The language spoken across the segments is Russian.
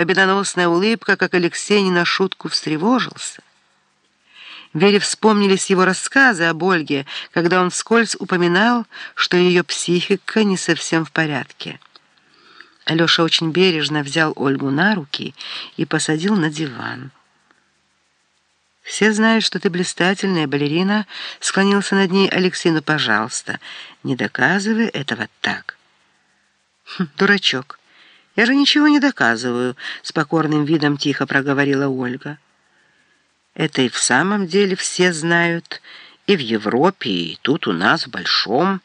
победоносная улыбка, как Алексей не на шутку встревожился. Вере вспомнились его рассказы об Ольге, когда он вскользь упоминал, что ее психика не совсем в порядке. Алеша очень бережно взял Ольгу на руки и посадил на диван. «Все знают, что ты блистательная балерина», — склонился над ней Алексей, «ну, пожалуйста, не доказывай этого так». Хм, «Дурачок, я же ничего не доказываю», — с покорным видом тихо проговорила Ольга. «Это и в самом деле все знают, и в Европе, и тут у нас, в Большом.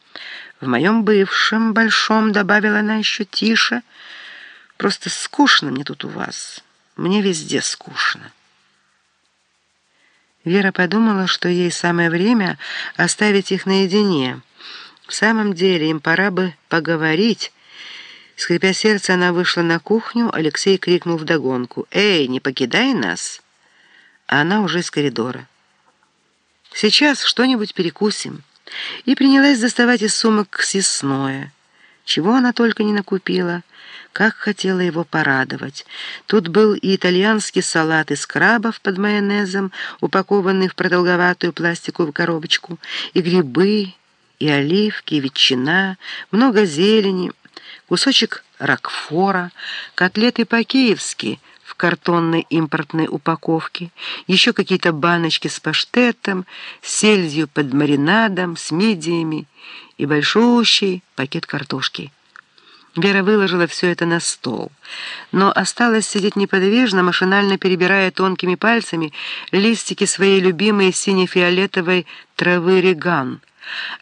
В моем бывшем Большом, — добавила она еще тише, — просто скучно мне тут у вас, мне везде скучно». Вера подумала, что ей самое время оставить их наедине. В самом деле им пора бы поговорить. Скрипя сердце, она вышла на кухню, Алексей крикнул вдогонку. «Эй, не покидай нас!» А она уже из коридора. «Сейчас что-нибудь перекусим». И принялась доставать из сумок съестное. Чего она только не накупила. Как хотела его порадовать. Тут был и итальянский салат из крабов под майонезом, упакованный в продолговатую пластиковую коробочку, и грибы, и оливки, и ветчина, много зелени, кусочек ракфора, котлеты по-киевски в картонной импортной упаковке, еще какие-то баночки с паштетом, сельдью под маринадом, с мидиями и большущий пакет картошки. Вера выложила все это на стол, но осталась сидеть неподвижно, машинально перебирая тонкими пальцами листики своей любимой сине-фиолетовой травы реган,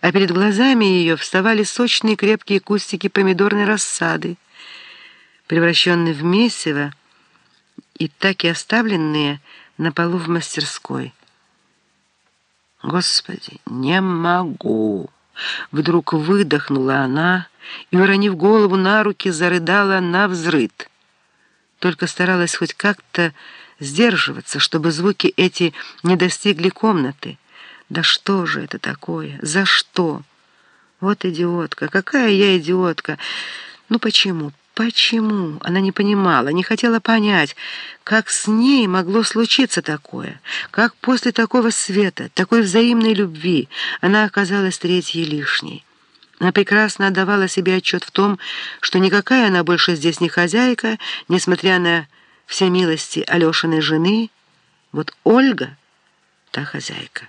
а перед глазами ее вставали сочные крепкие кустики помидорной рассады, превращенные в месиво и так и оставленные на полу в мастерской. «Господи, не могу!» Вдруг выдохнула она и, уронив голову на руки, зарыдала на взрыд. Только старалась хоть как-то сдерживаться, чтобы звуки эти не достигли комнаты. Да что же это такое? За что? Вот идиотка, какая я идиотка! Ну почему? Почему? Она не понимала, не хотела понять, как с ней могло случиться такое, как после такого света, такой взаимной любви она оказалась третьей лишней. Она прекрасно отдавала себе отчет в том, что никакая она больше здесь не хозяйка, несмотря на все милости Алешиной жены. Вот Ольга — та хозяйка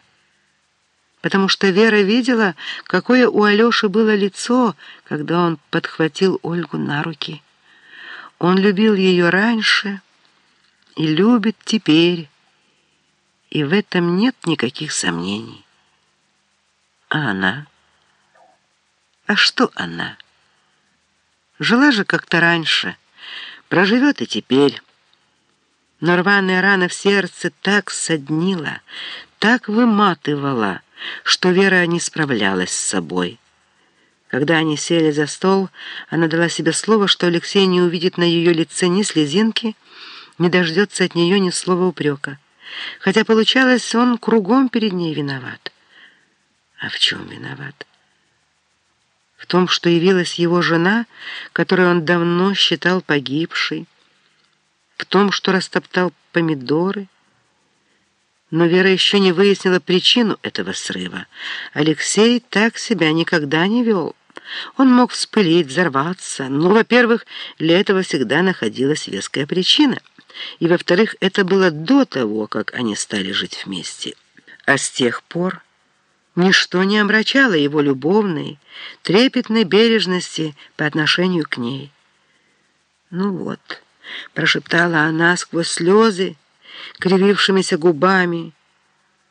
потому что Вера видела, какое у Алёши было лицо, когда он подхватил Ольгу на руки. Он любил ее раньше и любит теперь, и в этом нет никаких сомнений. А она? А что она? Жила же как-то раньше, проживет и теперь. Но рваная рана в сердце так соднила, так выматывала, что Вера не справлялась с собой. Когда они сели за стол, она дала себе слово, что Алексей не увидит на ее лице ни слезинки, не дождется от нее ни слова упрека. Хотя получалось, он кругом перед ней виноват. А в чем виноват? В том, что явилась его жена, которую он давно считал погибшей, в том, что растоптал помидоры, но Вера еще не выяснила причину этого срыва. Алексей так себя никогда не вел. Он мог вспылить, взорваться, но, во-первых, для этого всегда находилась веская причина, и, во-вторых, это было до того, как они стали жить вместе. А с тех пор ничто не омрачало его любовной, трепетной бережности по отношению к ней. «Ну вот», — прошептала она сквозь слезы, кривившимися губами.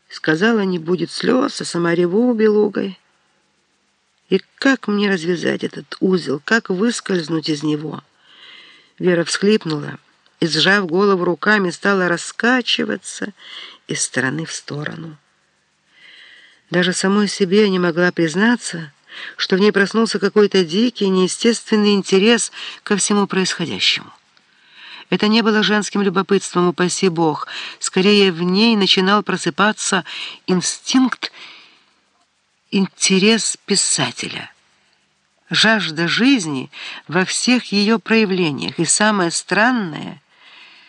Сказала, не будет слез, а сама реву белугой. И как мне развязать этот узел, как выскользнуть из него? Вера всхлипнула и, сжав голову руками, стала раскачиваться из стороны в сторону. Даже самой себе не могла признаться, что в ней проснулся какой-то дикий, неестественный интерес ко всему происходящему. Это не было женским любопытством, упаси Бог. Скорее, в ней начинал просыпаться инстинкт, интерес писателя. Жажда жизни во всех ее проявлениях. И самое странное,